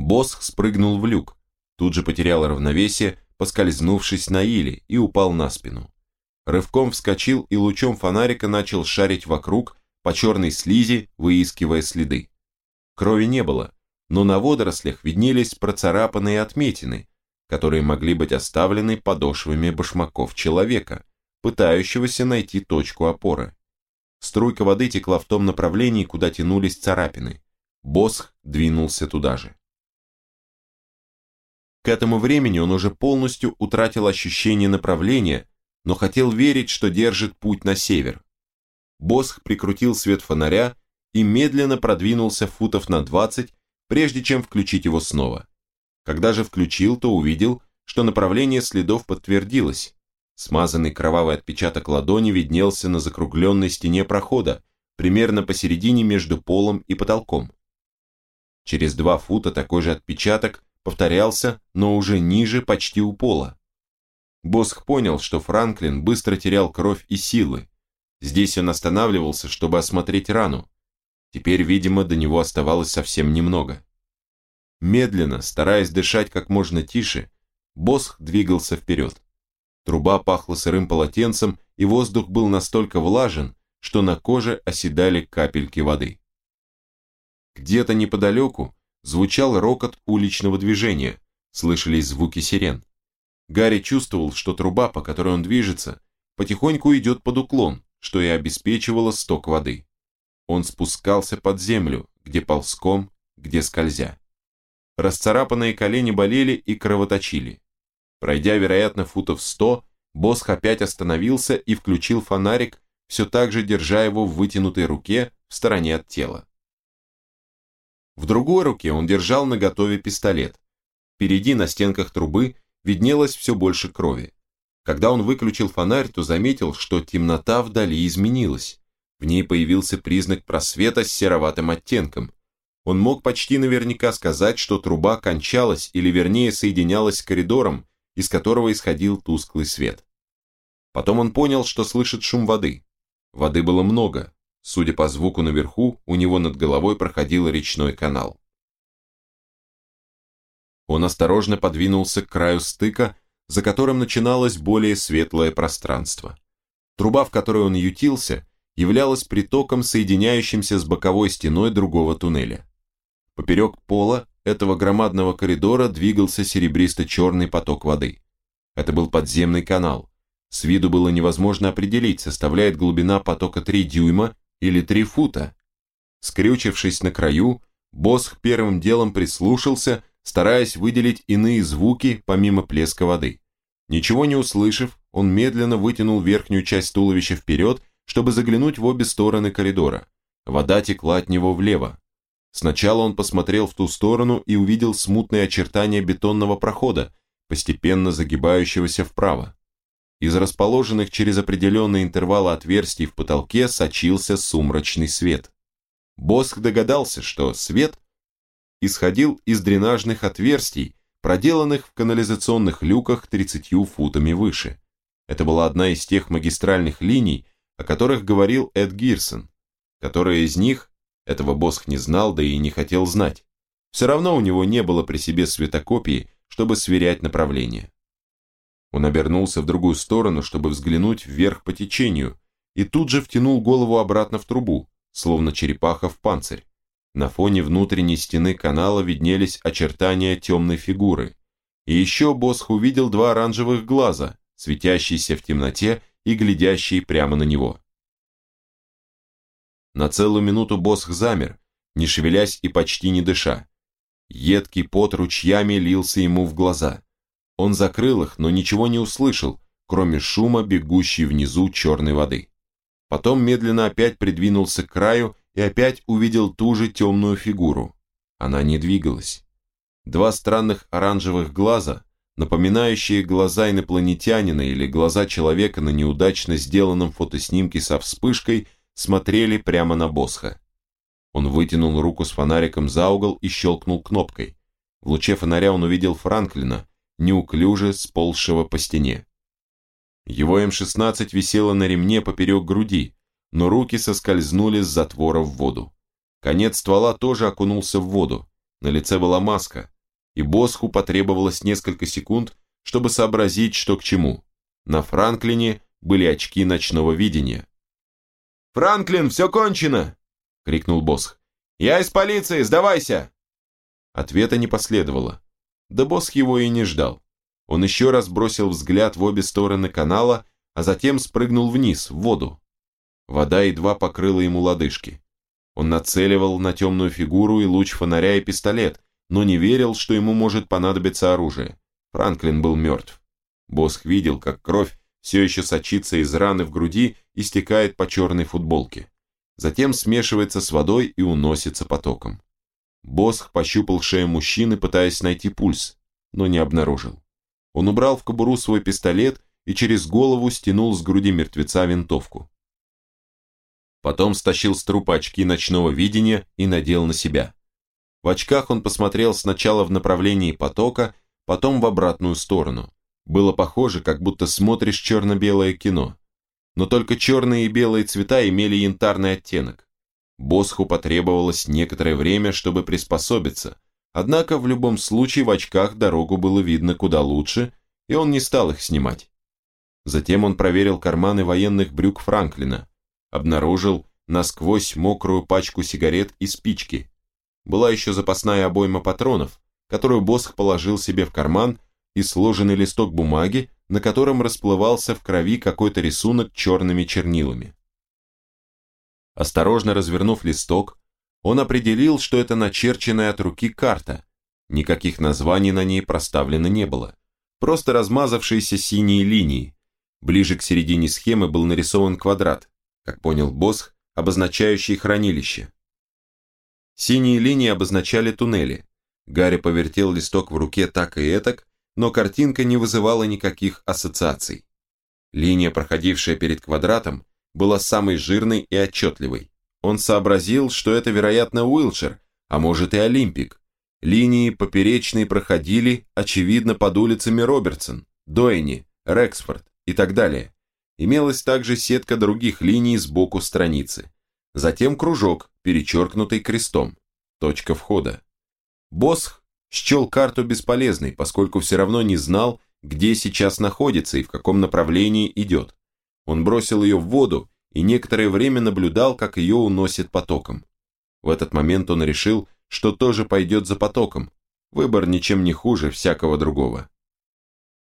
Босх спрыгнул в люк, тут же потерял равновесие, поскользнувшись на иле и упал на спину. Рывком вскочил и лучом фонарика начал шарить вокруг по черной слизи, выискивая следы. Крови не было, но на водорослях виднелись процарапанные отметины, которые могли быть оставлены подошвами башмаков человека, пытающегося найти точку опоры. Струйка воды текла в том направлении, куда тянулись царапины. Босх двинулся туда же. К этому времени он уже полностью утратил ощущение направления, но хотел верить, что держит путь на север. Босх прикрутил свет фонаря и медленно продвинулся футов на 20, прежде чем включить его снова. Когда же включил, то увидел, что направление следов подтвердилось. Смазанный кровавый отпечаток ладони виднелся на закругленной стене прохода, примерно посередине между полом и потолком. Через два фута такой же отпечаток повторялся, но уже ниже, почти у пола. Босх понял, что Франклин быстро терял кровь и силы. Здесь он останавливался, чтобы осмотреть рану. Теперь, видимо, до него оставалось совсем немного. Медленно, стараясь дышать как можно тише, Босх двигался вперед. Труба пахла сырым полотенцем, и воздух был настолько влажен, что на коже оседали капельки воды. Где-то неподалеку звучал рокот уличного движения, слышались звуки сирен. Гарри чувствовал, что труба, по которой он движется, потихоньку идет под уклон, что и обеспечивало сток воды. Он спускался под землю, где ползком, где скользя. Расцарапанные колени болели и кровоточили. Пройдя, вероятно, футов сто, Босх опять остановился и включил фонарик, все так же держа его в вытянутой руке в стороне от тела. В другой руке он держал наготове пистолет. Впереди на стенках трубы виднелось все больше крови. Когда он выключил фонарь, то заметил, что темнота вдали изменилась. В ней появился признак просвета с сероватым оттенком. Он мог почти наверняка сказать, что труба кончалась или вернее соединялась с коридором, из которого исходил тусклый свет. Потом он понял, что слышит шум воды. Воды было много. Судя по звуку наверху, у него над головой проходил речной канал. Он осторожно подвинулся к краю стыка, за которым начиналось более светлое пространство. Труба, в которой он ютился, являлась притоком, соединяющимся с боковой стеной другого туннеля. Поперек пола этого громадного коридора двигался серебристо-черный поток воды. Это был подземный канал. С виду было невозможно определить, составляет глубина потока 3 дюйма или 3 фута. Скрючившись на краю, Босх первым делом прислушался, стараясь выделить иные звуки помимо плеска воды. Ничего не услышав, он медленно вытянул верхнюю часть туловища вперед, чтобы заглянуть в обе стороны коридора. Вода текла от него влево. Сначала он посмотрел в ту сторону и увидел смутные очертания бетонного прохода, постепенно загибающегося вправо. Из расположенных через определенные интервалы отверстий в потолке сочился сумрачный свет. Босх догадался, что свет исходил из дренажных отверстий, проделанных в канализационных люках 30 футами выше. Это была одна из тех магистральных линий, о которых говорил Эд Гирсон. Которая из них этого Босх не знал, да и не хотел знать. Все равно у него не было при себе светокопии, чтобы сверять направление. Он обернулся в другую сторону, чтобы взглянуть вверх по течению, и тут же втянул голову обратно в трубу, словно черепаха в панцирь. На фоне внутренней стены канала виднелись очертания темной фигуры. И еще Босх увидел два оранжевых глаза, светящиеся в темноте и глядящие прямо на него. На целую минуту Босх замер, не шевелясь и почти не дыша. Едкий пот ручьями лился ему в глаза. Он закрыл их, но ничего не услышал, кроме шума, бегущей внизу черной воды. Потом медленно опять придвинулся к краю и опять увидел ту же темную фигуру. Она не двигалась. Два странных оранжевых глаза, напоминающие глаза инопланетянина или глаза человека на неудачно сделанном фотоснимке со вспышкой – смотрели прямо на Босха. Он вытянул руку с фонариком за угол и щелкнул кнопкой. В луче фонаря он увидел Франклина, неуклюже сползшего по стене. Его М-16 висело на ремне поперек груди, но руки соскользнули с затвора в воду. Конец ствола тоже окунулся в воду. На лице была маска, и Босху потребовалось несколько секунд, чтобы сообразить, что к чему. На Франклине были очки ночного видения. «Франклин, все кончено!» — крикнул Босх. «Я из полиции, сдавайся!» Ответа не последовало. Да Босх его и не ждал. Он еще раз бросил взгляд в обе стороны канала, а затем спрыгнул вниз, в воду. Вода едва покрыла ему лодыжки. Он нацеливал на темную фигуру и луч фонаря и пистолет, но не верил, что ему может понадобиться оружие. Франклин был мертв. Босх видел, как кровь все еще сочится из раны в груди и стекает по черной футболке. Затем смешивается с водой и уносится потоком. Босх пощупал шею мужчины, пытаясь найти пульс, но не обнаружил. Он убрал в кобуру свой пистолет и через голову стянул с груди мертвеца винтовку. Потом стащил с трупа очки ночного видения и надел на себя. В очках он посмотрел сначала в направлении потока, потом в обратную сторону. Было похоже, как будто смотришь черно-белое кино. Но только черные и белые цвета имели янтарный оттенок. Босху потребовалось некоторое время, чтобы приспособиться, однако в любом случае в очках дорогу было видно куда лучше, и он не стал их снимать. Затем он проверил карманы военных брюк Франклина, обнаружил насквозь мокрую пачку сигарет и спички. Была еще запасная обойма патронов, которую Босх положил себе в карман, и сложенный листок бумаги, на котором расплывался в крови какой-то рисунок черными чернилами. Осторожно развернув листок, он определил, что это начерченная от руки карта. Никаких названий на ней проставлено не было. Просто размазавшиеся синие линии. Ближе к середине схемы был нарисован квадрат, как понял Босх, обозначающий хранилище. Синие линии обозначали туннели. Гарри повертел листок в руке так и этак, но картинка не вызывала никаких ассоциаций. Линия, проходившая перед квадратом, была самой жирной и отчетливой. Он сообразил, что это, вероятно, Уилшир, а может и Олимпик. Линии поперечные проходили, очевидно, под улицами Робертсон, Дойни, Рексфорд и так далее. Имелась также сетка других линий сбоку страницы. Затем кружок, перечеркнутый крестом. Точка входа. Босх счел карту бесполезной, поскольку все равно не знал, где сейчас находится и в каком направлении идет. Он бросил ее в воду и некоторое время наблюдал, как ее уносит потоком. В этот момент он решил, что тоже пойдет за потоком. Выбор ничем не хуже всякого другого.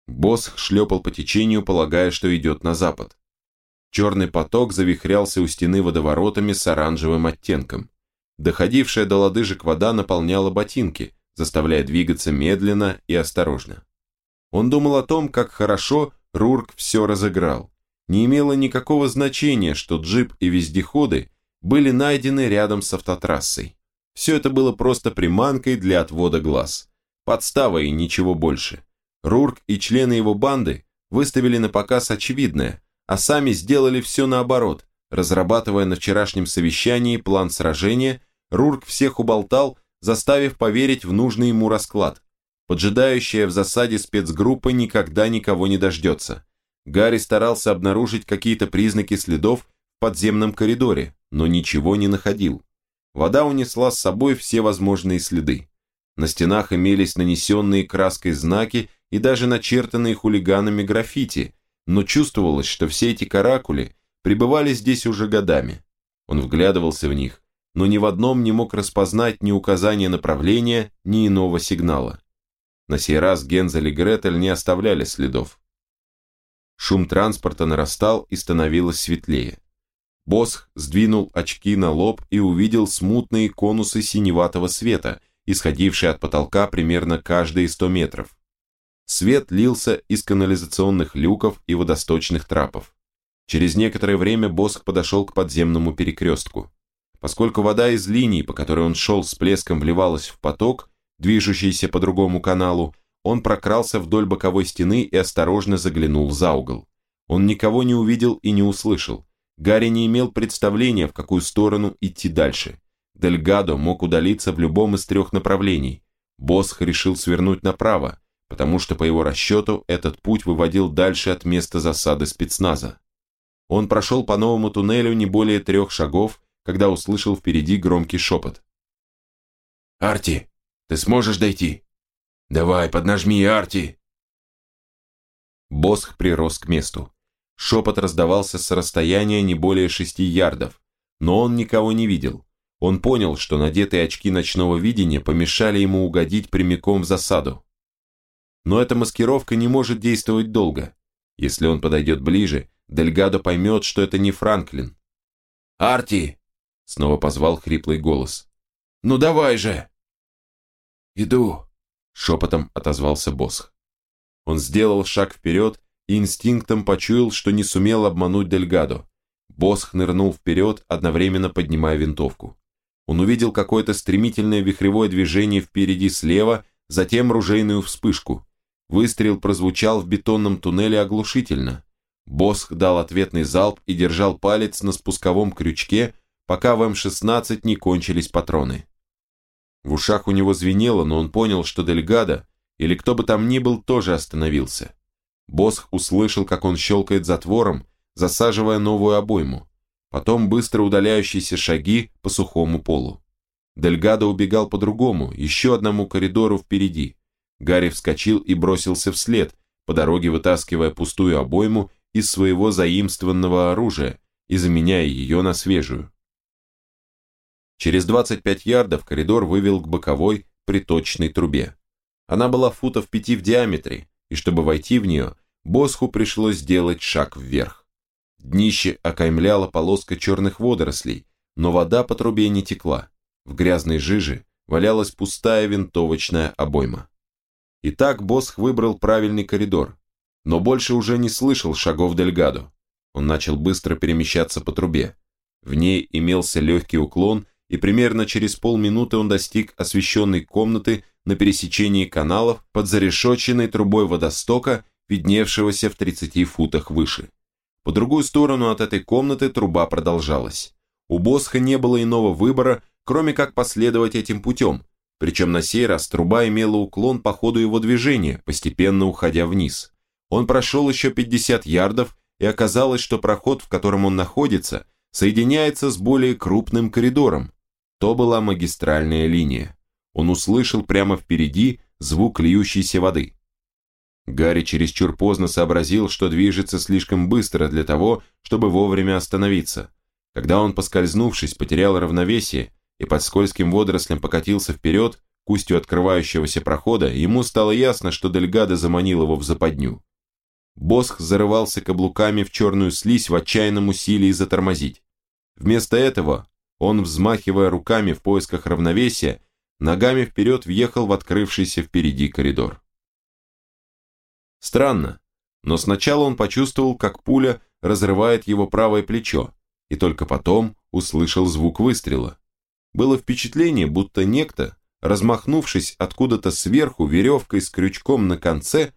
Босх шлепал по течению, полагая, что идет на запад. Черный поток завихрялся у стены водоворотами с оранжевым оттенком. Доходившая до лодыжек вода наполняла ботинки, заставляя двигаться медленно и осторожно. Он думал о том, как хорошо Рурк все разыграл. Не имело никакого значения, что джип и вездеходы были найдены рядом с автотрассой. Все это было просто приманкой для отвода глаз. Подстава и ничего больше. Рурк и члены его банды выставили на показ очевидное, а сами сделали все наоборот. Разрабатывая на вчерашнем совещании план сражения, Рурк всех уболтал, заставив поверить в нужный ему расклад. Поджидающая в засаде спецгруппа никогда никого не дождется. Гарри старался обнаружить какие-то признаки следов в подземном коридоре, но ничего не находил. Вода унесла с собой все возможные следы. На стенах имелись нанесенные краской знаки и даже начертанные хулиганами граффити, но чувствовалось, что все эти каракули пребывали здесь уже годами. Он вглядывался в них, но ни в одном не мог распознать ни указания направления, ни иного сигнала. На сей раз Гензель и Гретель не оставляли следов. Шум транспорта нарастал и становилось светлее. Босх сдвинул очки на лоб и увидел смутные конусы синеватого света, исходившие от потолка примерно каждые сто метров. Свет лился из канализационных люков и водосточных трапов. Через некоторое время Босх подошел к подземному перекрестку. Поскольку вода из линии, по которой он шел с плеском, вливалась в поток, движущийся по другому каналу, он прокрался вдоль боковой стены и осторожно заглянул за угол. Он никого не увидел и не услышал. Гарри не имел представления, в какую сторону идти дальше. Дельгадо мог удалиться в любом из трех направлений. Босх решил свернуть направо, потому что по его расчету этот путь выводил дальше от места засады спецназа. Он прошел по новому туннелю не более трех шагов, когда услышал впереди громкий шепот. «Арти, ты сможешь дойти?» «Давай, поднажми, Арти!» Босх прирос к месту. Шепот раздавался с расстояния не более шести ярдов, но он никого не видел. Он понял, что надетые очки ночного видения помешали ему угодить прямиком в засаду. Но эта маскировка не может действовать долго. Если он подойдет ближе, Дельгадо поймет, что это не Франклин. «Арти!» — снова позвал хриплый голос. «Ну давай же!» «Иду!» — шепотом отозвался Босх. Он сделал шаг вперед и инстинктом почуял, что не сумел обмануть Дельгадо. Босх нырнул вперед, одновременно поднимая винтовку. Он увидел какое-то стремительное вихревое движение впереди слева, затем ружейную вспышку. Выстрел прозвучал в бетонном туннеле оглушительно. Босх дал ответный залп и держал палец на спусковом крючке, пока в М-16 не кончились патроны. В ушах у него звенело, но он понял, что Дельгадо, или кто бы там ни был, тоже остановился. Босх услышал, как он щелкает затвором, засаживая новую обойму. Потом быстро удаляющиеся шаги по сухому полу. Дельгадо убегал по другому, еще одному коридору впереди. Гарри вскочил и бросился вслед, по дороге вытаскивая пустую обойму из своего заимствованного оружия и заменяя ее на свежую. Через 25 ярдов коридор вывел к боковой приточной трубе. Она была футов пяти в диаметре, и чтобы войти в нее, Босху пришлось сделать шаг вверх. Днище окаймляла полоска черных водорослей, но вода по трубе не текла. В грязной жиже валялась пустая винтовочная обойма. Итак, Босх выбрал правильный коридор, но больше уже не слышал шагов Дельгадо. Он начал быстро перемещаться по трубе. В ней имелся легкий уклон, и примерно через полминуты он достиг освещенной комнаты на пересечении каналов под зарешоченной трубой водостока, видневшегося в 30 футах выше. По другую сторону от этой комнаты труба продолжалась. У Босха не было иного выбора, кроме как последовать этим путем, причем на сей раз труба имела уклон по ходу его движения, постепенно уходя вниз. Он прошел еще 50 ярдов, и оказалось, что проход, в котором он находится, соединяется с более крупным коридором, то была магистральная линия. Он услышал прямо впереди звук льющейся воды. Гарри чересчур поздно сообразил, что движется слишком быстро для того, чтобы вовремя остановиться. Когда он, поскользнувшись, потерял равновесие и под скользким водорослем покатился вперед, к устью открывающегося прохода, ему стало ясно, что Дельгадо заманил его в западню. Босх зарывался каблуками в черную слизь в отчаянном усилии затормозить. Вместо этого он, взмахивая руками в поисках равновесия, ногами вперед въехал в открывшийся впереди коридор. Странно, но сначала он почувствовал, как пуля разрывает его правое плечо, и только потом услышал звук выстрела. Было впечатление, будто некто, размахнувшись откуда-то сверху веревкой с крючком на конце,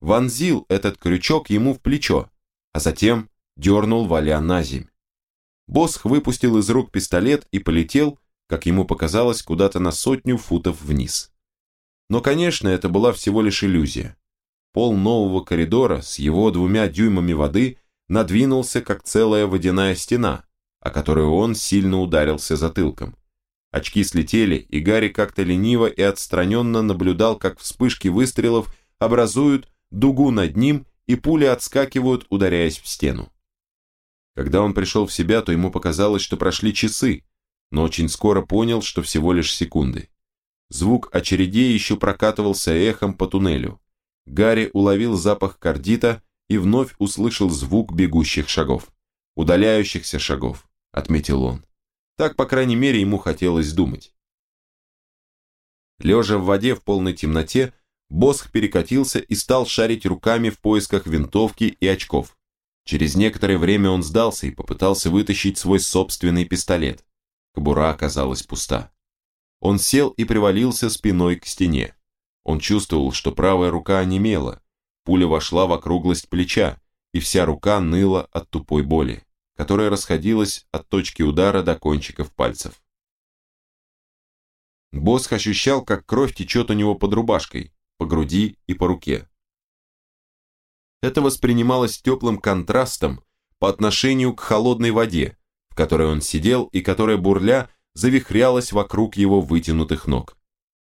вонзил этот крючок ему в плечо, а затем дернул валя на земь. Босх выпустил из рук пистолет и полетел, как ему показалось, куда-то на сотню футов вниз. Но, конечно, это была всего лишь иллюзия. Пол нового коридора с его двумя дюймами воды надвинулся, как целая водяная стена, о которую он сильно ударился затылком. Очки слетели, и Гарри как-то лениво и отстраненно наблюдал, как вспышки выстрелов образуют дугу над ним, и пули отскакивают, ударяясь в стену. Когда он пришел в себя, то ему показалось, что прошли часы, но очень скоро понял, что всего лишь секунды. Звук очередей еще прокатывался эхом по туннелю. Гарри уловил запах кардита и вновь услышал звук бегущих шагов. Удаляющихся шагов, отметил он. Так, по крайней мере, ему хотелось думать. Лежа в воде в полной темноте, Босх перекатился и стал шарить руками в поисках винтовки и очков. Через некоторое время он сдался и попытался вытащить свой собственный пистолет. Кобура оказалась пуста. Он сел и привалился спиной к стене. Он чувствовал, что правая рука онемела, пуля вошла в округлость плеча, и вся рука ныла от тупой боли, которая расходилась от точки удара до кончиков пальцев. Босх ощущал, как кровь течет у него под рубашкой, по груди и по руке. Это воспринималось теплым контрастом по отношению к холодной воде, в которой он сидел и которая бурля завихрялась вокруг его вытянутых ног.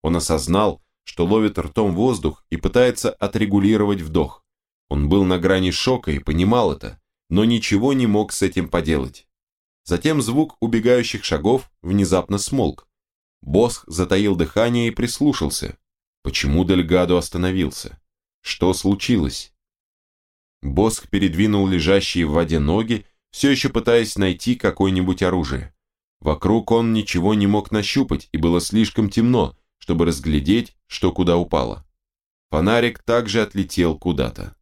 Он осознал, что ловит ртом воздух и пытается отрегулировать вдох. Он был на грани шока и понимал это, но ничего не мог с этим поделать. Затем звук убегающих шагов внезапно смолк. Босх затаил дыхание и прислушался. Почему Дельгадо остановился? Что случилось? Босх передвинул лежащие в воде ноги, все еще пытаясь найти какое-нибудь оружие. Вокруг он ничего не мог нащупать, и было слишком темно, чтобы разглядеть, что куда упало. Фонарик также отлетел куда-то.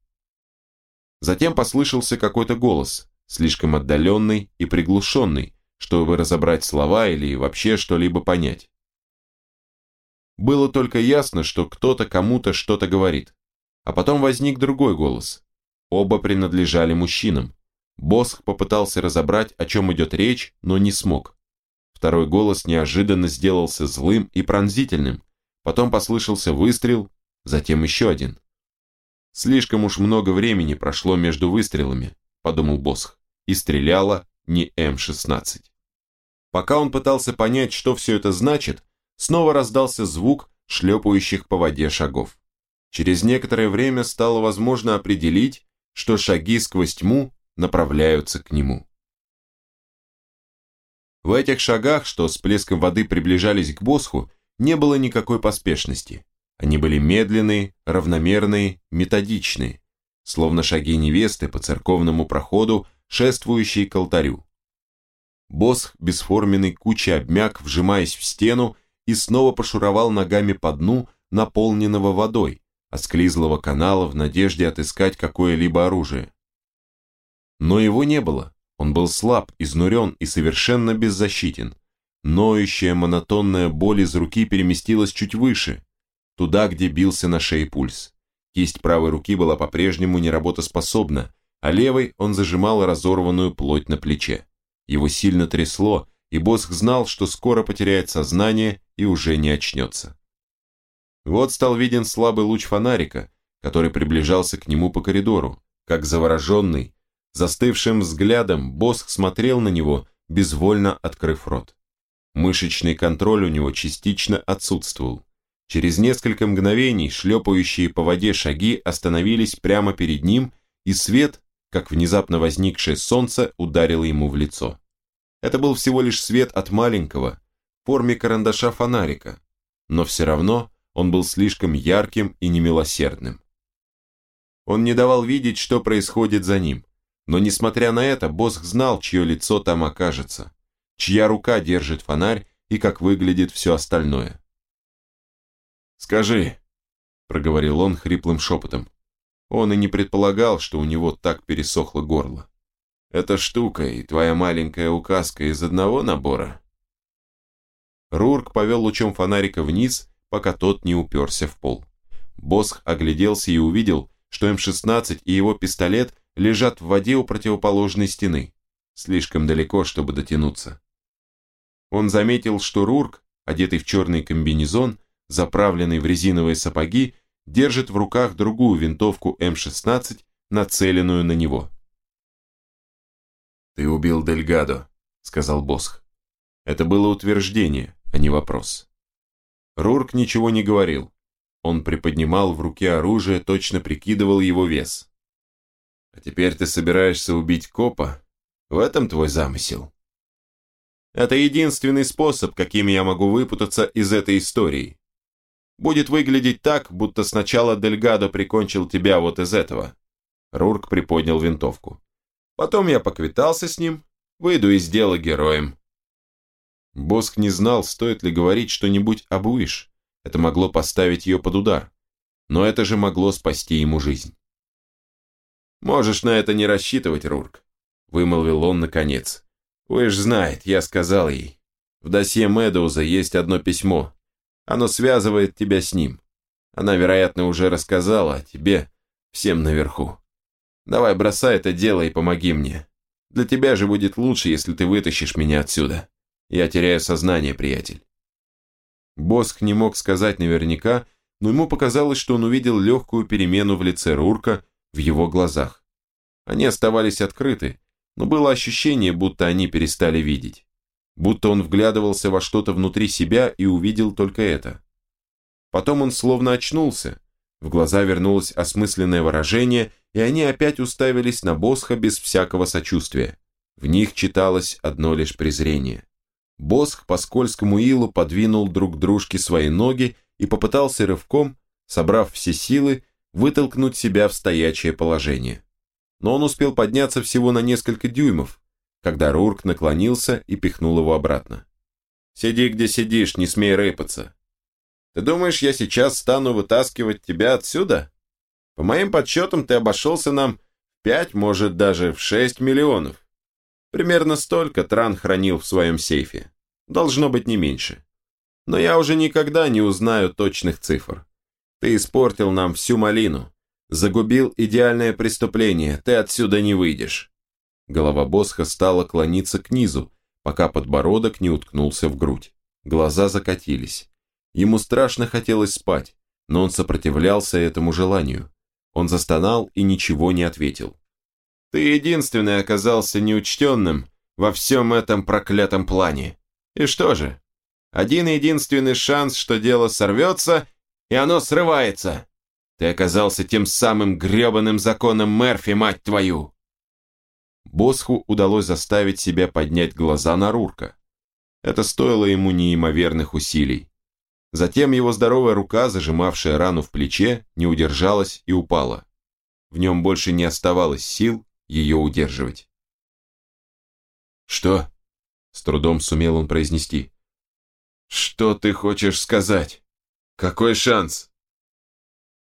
Затем послышался какой-то голос, слишком отдаленный и приглушенный, чтобы разобрать слова или вообще что-либо понять. Было только ясно, что кто-то кому-то что-то говорит. А потом возник другой голос. Оба принадлежали мужчинам. Босх попытался разобрать, о чем идет речь, но не смог. Второй голос неожиданно сделался злым и пронзительным. Потом послышался выстрел, затем еще один. Слишком уж много времени прошло между выстрелами, подумал Босх, и стреляла не М-16. Пока он пытался понять, что все это значит, снова раздался звук шлепающих по воде шагов. Через некоторое время стало возможно определить, что шаги сквозь тьму направляются к нему. В этих шагах, что с плеском воды приближались к Босху, не было никакой поспешности. Они были медленные, равномерные, методичные, словно шаги невесты по церковному проходу, шествующей к алтарю. Босх, бесформенный кучей обмяк, вжимаясь в стену, и снова пошуровал ногами по дну, наполненного водой, осклизлого канала в надежде отыскать какое-либо оружие. Но его не было. Он был слаб, изнурен и совершенно беззащитен. Ноющая монотонная боль из руки переместилась чуть выше, туда, где бился на шее пульс. Кисть правой руки была по-прежнему неработоспособна, а левой он зажимал разорванную плоть на плече. Его сильно трясло, и Босх знал, что скоро потеряет сознание и уже не очнется. Вот стал виден слабый луч фонарика, который приближался к нему по коридору. Как завороженный, Застывшим взглядом Босх смотрел на него, безвольно открыв рот. Мышечный контроль у него частично отсутствовал. Через несколько мгновений шлепающие по воде шаги остановились прямо перед ним, и свет, как внезапно возникшее солнце, ударило ему в лицо. Это был всего лишь свет от маленького, в форме карандаша фонарика, но все равно он был слишком ярким и немилосердным. Он не давал видеть, что происходит за ним. Но несмотря на это, Босх знал, чье лицо там окажется, чья рука держит фонарь и как выглядит все остальное. «Скажи», — проговорил он хриплым шепотом. Он и не предполагал, что у него так пересохло горло. «Эта штука и твоя маленькая указка из одного набора?» Рурк повел лучом фонарика вниз, пока тот не уперся в пол. Босх огляделся и увидел, что М-16 и его пистолет лежат в воде у противоположной стены, слишком далеко, чтобы дотянуться. Он заметил, что Рурк, одетый в черный комбинезон, заправленный в резиновые сапоги, держит в руках другую винтовку М-16, нацеленную на него. «Ты убил Дельгадо», — сказал Босх. Это было утверждение, а не вопрос. Рурк ничего не говорил. Он приподнимал в руке оружие, точно прикидывал его вес. А теперь ты собираешься убить копа? В этом твой замысел? Это единственный способ, каким я могу выпутаться из этой истории. Будет выглядеть так, будто сначала Дельгадо прикончил тебя вот из этого. Рурк приподнял винтовку. Потом я поквитался с ним, выйду из дела героем. Боск не знал, стоит ли говорить что-нибудь об Уиш. Это могло поставить ее под удар. Но это же могло спасти ему жизнь. «Можешь на это не рассчитывать, Рурк», — вымолвил он наконец. «Уж знает, я сказал ей. В досье Мэдоуза есть одно письмо. Оно связывает тебя с ним. Она, вероятно, уже рассказала о тебе всем наверху. Давай бросай это дело и помоги мне. Для тебя же будет лучше, если ты вытащишь меня отсюда. Я теряю сознание, приятель». Боск не мог сказать наверняка, но ему показалось, что он увидел легкую перемену в лице Рурка, в его глазах. Они оставались открыты, но было ощущение, будто они перестали видеть. Будто он вглядывался во что-то внутри себя и увидел только это. Потом он словно очнулся. В глаза вернулось осмысленное выражение, и они опять уставились на Босха без всякого сочувствия. В них читалось одно лишь презрение. Босх по скользкому илу подвинул друг дружке свои ноги и попытался рывком, собрав все силы, вытолкнуть себя в стоячее положение. Но он успел подняться всего на несколько дюймов, когда Рурк наклонился и пихнул его обратно. «Сиди, где сидишь, не смей рыпаться. Ты думаешь, я сейчас стану вытаскивать тебя отсюда? По моим подсчетам, ты обошелся нам в пять, может, даже в шесть миллионов. Примерно столько Тран хранил в своем сейфе. Должно быть не меньше. Но я уже никогда не узнаю точных цифр. Ты испортил нам всю малину. Загубил идеальное преступление, ты отсюда не выйдешь. Голова Босха стала клониться к низу, пока подбородок не уткнулся в грудь. Глаза закатились. Ему страшно хотелось спать, но он сопротивлялся этому желанию. Он застонал и ничего не ответил. «Ты единственный оказался неучтенным во всем этом проклятом плане. И что же? Один единственный шанс, что дело сорвется, и оно срывается. Ты оказался тем самым гребаным законом Мерфи, мать твою!» Босху удалось заставить себя поднять глаза на Рурка. Это стоило ему неимоверных усилий. Затем его здоровая рука, зажимавшая рану в плече, не удержалась и упала. В нем больше не оставалось сил ее удерживать. «Что?» – с трудом сумел он произнести. «Что ты хочешь сказать? Какой шанс?»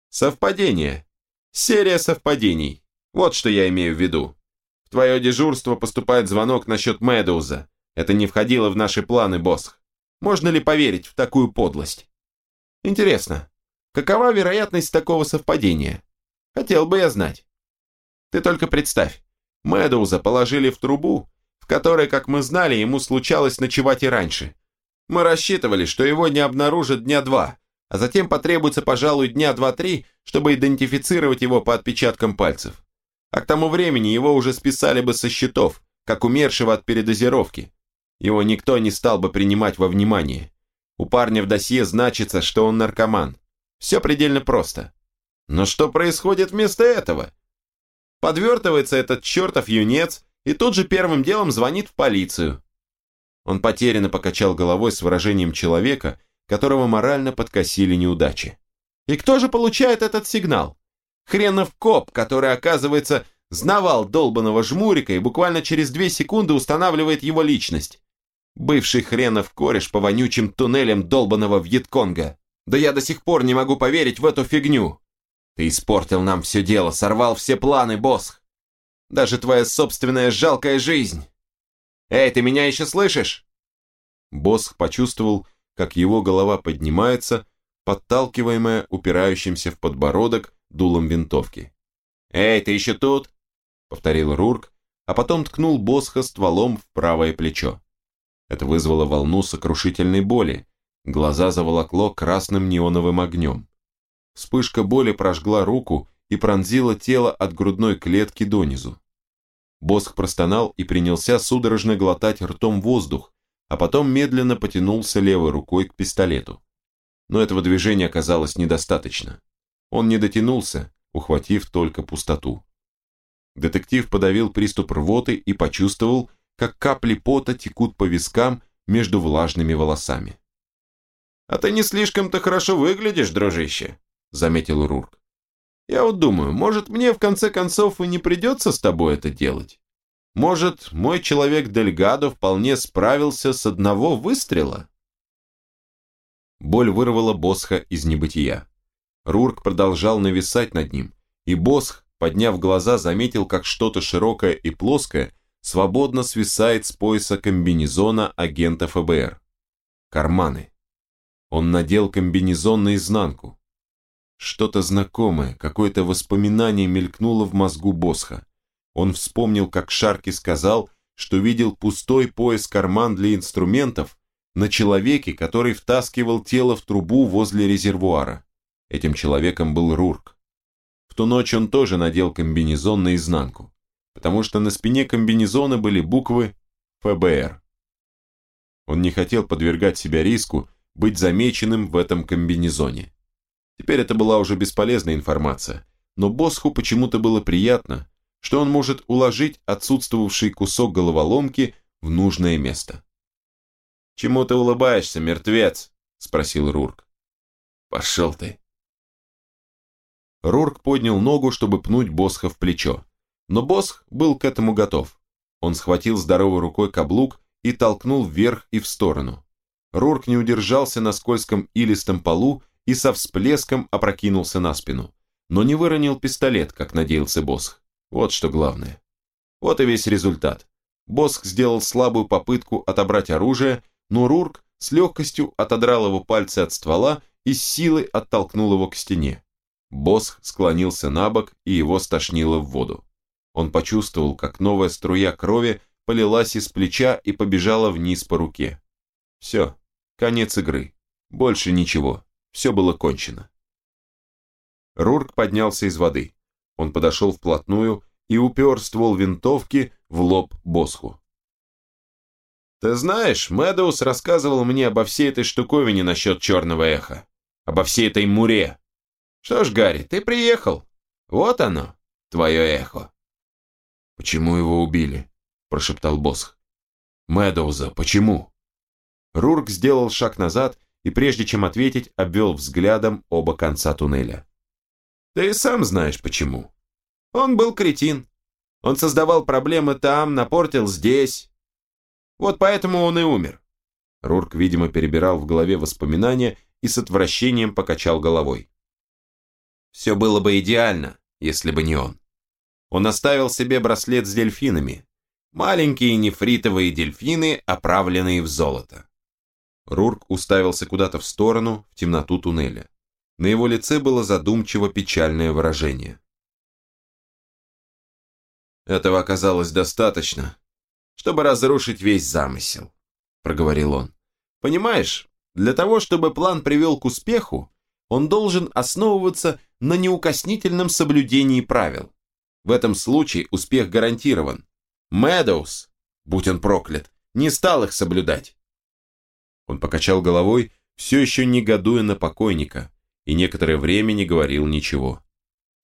«Совпадение. Серия совпадений. Вот что я имею в виду твое дежурство поступает звонок насчет Мэдоуза. Это не входило в наши планы, босс. Можно ли поверить в такую подлость? Интересно, какова вероятность такого совпадения? Хотел бы я знать. Ты только представь, Мэдоуза положили в трубу, в которой, как мы знали, ему случалось ночевать и раньше. Мы рассчитывали, что его не обнаружат дня два, а затем потребуется, пожалуй, дня два-три, чтобы идентифицировать его по отпечаткам пальцев а к тому времени его уже списали бы со счетов, как умершего от передозировки. Его никто не стал бы принимать во внимание. У парня в досье значится, что он наркоман. Все предельно просто. Но что происходит вместо этого? Подвертывается этот чертов юнец и тут же первым делом звонит в полицию. Он потерянно покачал головой с выражением человека, которого морально подкосили неудачи. И кто же получает этот сигнал? Хренов коп, который, оказывается, знавал долбанного жмурика и буквально через две секунды устанавливает его личность. Бывший хренов кореш по вонючим туннелям долбанного Вьетконга. Да я до сих пор не могу поверить в эту фигню. Ты испортил нам все дело, сорвал все планы, босс. Даже твоя собственная жалкая жизнь. Эй, ты меня еще слышишь? Босх почувствовал, как его голова поднимается, подталкиваемая упирающимся в подбородок дулом винтовки. «Эй, ты еще тут?» — повторил Рурк, а потом ткнул Босха стволом в правое плечо. Это вызвало волну сокрушительной боли, глаза заволокло красным неоновым огнем. Вспышка боли прожгла руку и пронзила тело от грудной клетки донизу. Босх простонал и принялся судорожно глотать ртом воздух, а потом медленно потянулся левой рукой к пистолету. Но этого движения оказалось недостаточно. Он не дотянулся, ухватив только пустоту. Детектив подавил приступ рвоты и почувствовал, как капли пота текут по вискам между влажными волосами. «А ты не слишком-то хорошо выглядишь, дружище», — заметил Рурк. «Я вот думаю, может, мне в конце концов и не придется с тобой это делать? Может, мой человек Дельгадо вполне справился с одного выстрела?» Боль вырвала Босха из небытия. Рурк продолжал нависать над ним, и Босх, подняв глаза, заметил, как что-то широкое и плоское свободно свисает с пояса комбинезона агента ФБР. Карманы. Он надел комбинезон наизнанку. Что-то знакомое, какое-то воспоминание мелькнуло в мозгу Босха. Он вспомнил, как Шарки сказал, что видел пустой пояс-карман для инструментов на человеке, который втаскивал тело в трубу возле резервуара. Этим человеком был Рурк. В ту ночь он тоже надел комбинезон наизнанку, потому что на спине комбинезона были буквы ФБР. Он не хотел подвергать себя риску быть замеченным в этом комбинезоне. Теперь это была уже бесполезная информация, но Босху почему-то было приятно, что он может уложить отсутствовавший кусок головоломки в нужное место. «Чему ты улыбаешься, мертвец?» – спросил Рурк. «Пошел ты!» Рурк поднял ногу, чтобы пнуть Босха в плечо. Но Босх был к этому готов. Он схватил здоровой рукой каблук и толкнул вверх и в сторону. Рурк не удержался на скользком илистом полу и со всплеском опрокинулся на спину. Но не выронил пистолет, как надеялся Босх. Вот что главное. Вот и весь результат. Босх сделал слабую попытку отобрать оружие, но Рурк с легкостью отодрал его пальцы от ствола и с силой оттолкнул его к стене. Босх склонился на бок и его стошнило в воду. Он почувствовал, как новая струя крови полилась из плеча и побежала вниз по руке. Все, конец игры. Больше ничего. Все было кончено. Рурк поднялся из воды. Он подошел вплотную и упер ствол винтовки в лоб Босху. «Ты знаешь, Мэдоус рассказывал мне обо всей этой штуковине насчет черного эха. Обо всей этой муре. Что ж, Гарри, ты приехал. Вот оно, твое эхо». «Почему его убили?» – прошептал Босх. «Мэдоуза, почему?» Рурк сделал шаг назад и прежде чем ответить, обвел взглядом оба конца туннеля. «Ты сам знаешь почему. Он был кретин. Он создавал проблемы там, напортил здесь. Вот поэтому он и умер». Рурк, видимо, перебирал в голове воспоминания и с отвращением покачал головой. Все было бы идеально, если бы не он. Он оставил себе браслет с дельфинами. Маленькие нефритовые дельфины, оправленные в золото. Рурк уставился куда-то в сторону, в темноту туннеля. На его лице было задумчиво печальное выражение. «Этого оказалось достаточно, чтобы разрушить весь замысел», – проговорил он. «Понимаешь, для того, чтобы план привел к успеху, он должен основываться на неукоснительном соблюдении правил. В этом случае успех гарантирован. Мэдоуз, будь он проклят, не стал их соблюдать. Он покачал головой, все еще негодуя на покойника, и некоторое время не говорил ничего.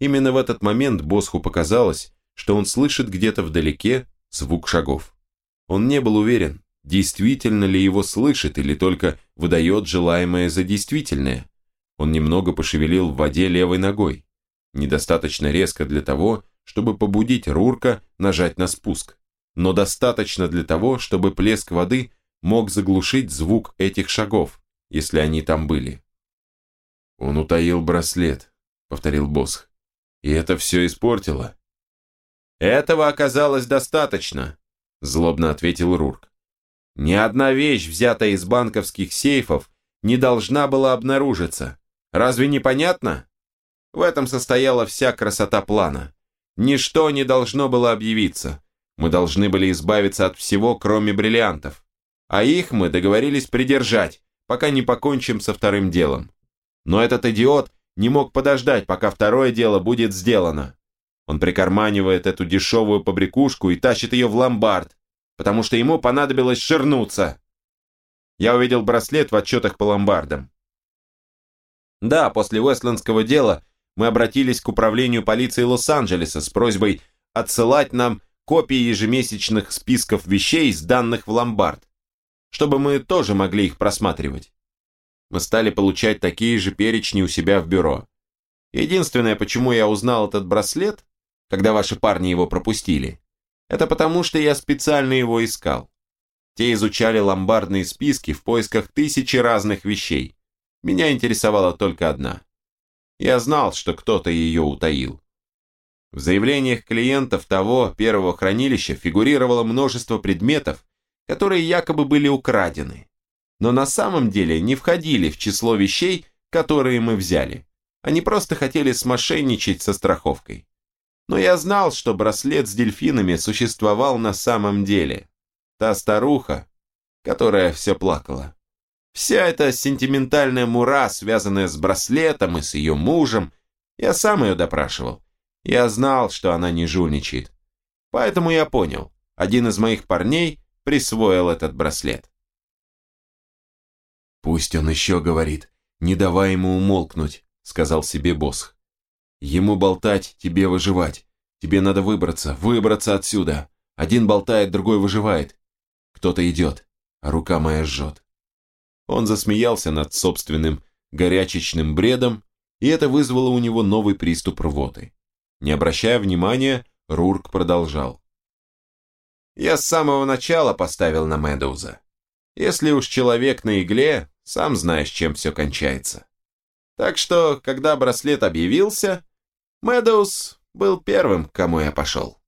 Именно в этот момент Босху показалось, что он слышит где-то вдалеке звук шагов. Он не был уверен, действительно ли его слышит или только выдает желаемое за действительное. Он немного пошевелил в воде левой ногой. Недостаточно резко для того, чтобы побудить Рурка нажать на спуск, но достаточно для того, чтобы плеск воды мог заглушить звук этих шагов, если они там были. «Он утаил браслет», — повторил Босх. «И это все испортило». «Этого оказалось достаточно», — злобно ответил Рурк. «Ни одна вещь, взятая из банковских сейфов, не должна была обнаружиться. Разве не понятно? В этом состояла вся красота плана. Ничто не должно было объявиться. Мы должны были избавиться от всего, кроме бриллиантов а их мы договорились придержать, пока не покончим со вторым делом. Но этот идиот не мог подождать, пока второе дело будет сделано. Он прикарманивает эту дешевую побрякушку и тащит ее в ломбард, потому что ему понадобилось ширнуться. Я увидел браслет в отчетах по ломбардам. Да, после Уэстлендского дела мы обратились к управлению полиции Лос-Анджелеса с просьбой отсылать нам копии ежемесячных списков вещей, сданных в ломбард чтобы мы тоже могли их просматривать. Мы стали получать такие же перечни у себя в бюро. Единственное, почему я узнал этот браслет, когда ваши парни его пропустили, это потому, что я специально его искал. Те изучали ломбардные списки в поисках тысячи разных вещей. Меня интересовала только одна. Я знал, что кто-то ее утаил. В заявлениях клиентов того первого хранилища фигурировало множество предметов, которые якобы были украдены, но на самом деле не входили в число вещей, которые мы взяли. Они просто хотели смошенничать со страховкой. Но я знал, что браслет с дельфинами существовал на самом деле. Та старуха, которая все плакала. Вся эта сентиментальная мура, связанная с браслетом и с ее мужем, я сам ее допрашивал. Я знал, что она не жульничает. Поэтому я понял, один из моих парней присвоил этот браслет. «Пусть он еще говорит, не давай ему умолкнуть», сказал себе Босх. Ему болтать, тебе выживать. Тебе надо выбраться, выбраться отсюда. Один болтает, другой выживает. Кто-то идет, а рука моя жжет. Он засмеялся над собственным горячечным бредом, и это вызвало у него новый приступ рвоты. Не обращая внимания, Рурк продолжал. «Я с самого начала поставил на Медоуза. Если уж человек на игле, сам знаешь, чем все кончается. Так что, когда браслет объявился, Медоуз был первым, к кому я пошел».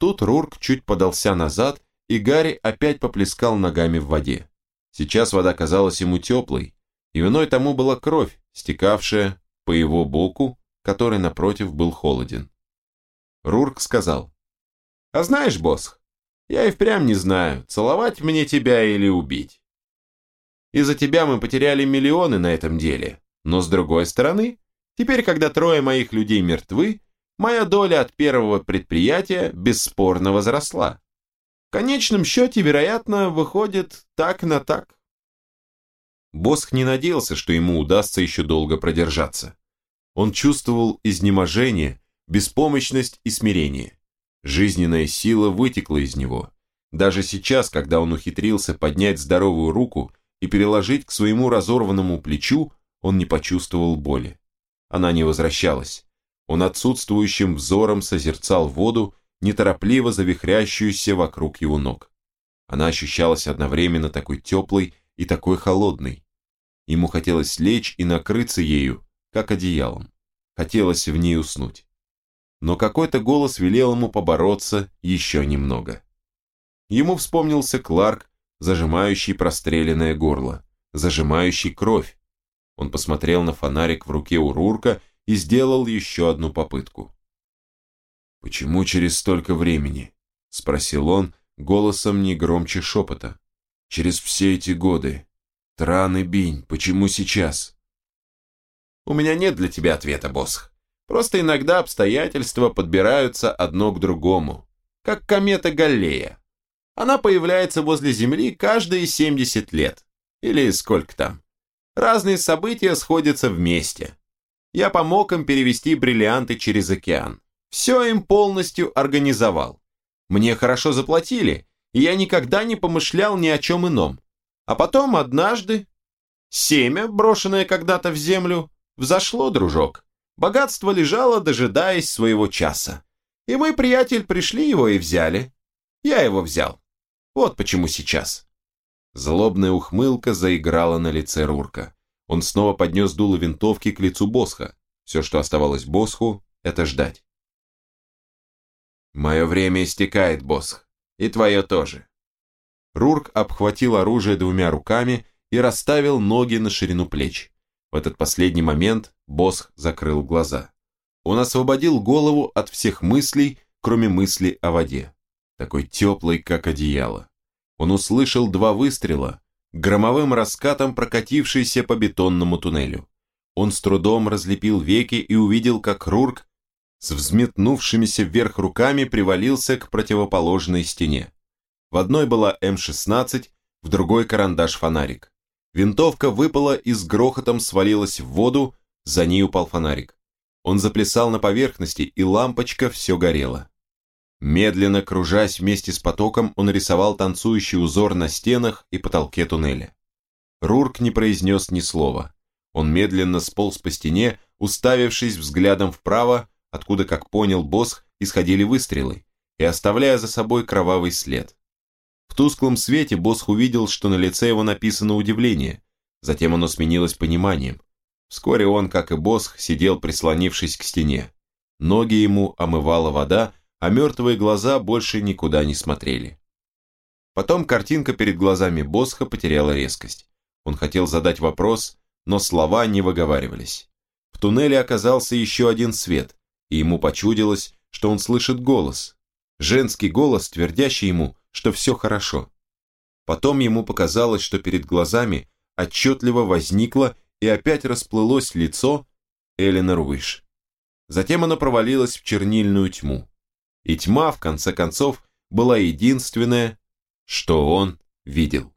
Тут Рурк чуть подался назад, и Гарри опять поплескал ногами в воде. Сейчас вода казалась ему теплой, и виной тому была кровь, стекавшая по его боку, который напротив был холоден. Рурк сказал, «А знаешь, босс, я и впрямь не знаю, целовать мне тебя или убить. Из-за тебя мы потеряли миллионы на этом деле, но с другой стороны, теперь, когда трое моих людей мертвы, моя доля от первого предприятия бесспорно возросла. В конечном счете, вероятно, выходит так на так. Босх не надеялся, что ему удастся еще долго продержаться. Он чувствовал изнеможение, беспомощность и смирение. Жизненная сила вытекла из него. Даже сейчас, когда он ухитрился поднять здоровую руку и переложить к своему разорванному плечу, он не почувствовал боли. Она не возвращалась. Он отсутствующим взором созерцал воду, неторопливо завихрящуюся вокруг его ног. Она ощущалась одновременно такой теплой и такой холодной. Ему хотелось лечь и накрыться ею, как одеялом. Хотелось в ней уснуть. Но какой-то голос велел ему побороться еще немного. Ему вспомнился Кларк, зажимающий простреленное горло, зажимающий кровь. Он посмотрел на фонарик в руке у Рурка и сделал еще одну попытку. «Почему через столько времени?» – спросил он, голосом не громче шепота. «Через все эти годы. Тран и Бинь, почему сейчас? У меня нет для тебя ответа, Босх. Просто иногда обстоятельства подбираются одно к другому, как комета Галлея. Она появляется возле Земли каждые 70 лет. Или сколько там. Разные события сходятся вместе. Я помог им перевести бриллианты через океан. Все им полностью организовал. Мне хорошо заплатили, и я никогда не помышлял ни о чем ином. А потом однажды семя, брошенное когда-то в землю, взошло, дружок. Богатство лежало, дожидаясь своего часа. И мы, приятель, пришли его и взяли. Я его взял. Вот почему сейчас. Злобная ухмылка заиграла на лице Рурка. Он снова поднес дуло винтовки к лицу Босха. Все, что оставалось Босху, это ждать. «Мое время истекает, Босх. И твое тоже. Рурк обхватил оружие двумя руками и расставил ноги на ширину плеч. В этот последний момент Босх закрыл глаза. Он освободил голову от всех мыслей, кроме мысли о воде, такой теплой, как одеяло. Он услышал два выстрела, громовым раскатом прокатившиеся по бетонному туннелю. Он с трудом разлепил веки и увидел, как Рурк с взметнувшимися вверх руками привалился к противоположной стене. В одной была М-16, в другой карандаш-фонарик. Винтовка выпала и с грохотом свалилась в воду, за ней упал фонарик. Он заплясал на поверхности, и лампочка все горела. Медленно кружась вместе с потоком, он рисовал танцующий узор на стенах и потолке туннеля. Рурк не произнес ни слова. Он медленно сполз по стене, уставившись взглядом вправо, откуда, как понял Босх, исходили выстрелы, и оставляя за собой кровавый след. В тусклом свете Босх увидел, что на лице его написано удивление. Затем оно сменилось пониманием. Вскоре он, как и Босх, сидел прислонившись к стене. Ноги ему омывала вода, а мертвые глаза больше никуда не смотрели. Потом картинка перед глазами Босха потеряла резкость. Он хотел задать вопрос, но слова не выговаривались. В туннеле оказался еще один свет, и ему почудилось, что он слышит голос. Женский голос, твердящий ему, что все хорошо. Потом ему показалось, что перед глазами отчетливо возникло и опять расплылось лицо Эленор Уиш. Затем оно провалилось в чернильную тьму. И тьма, в конце концов, была единственное, что он видел.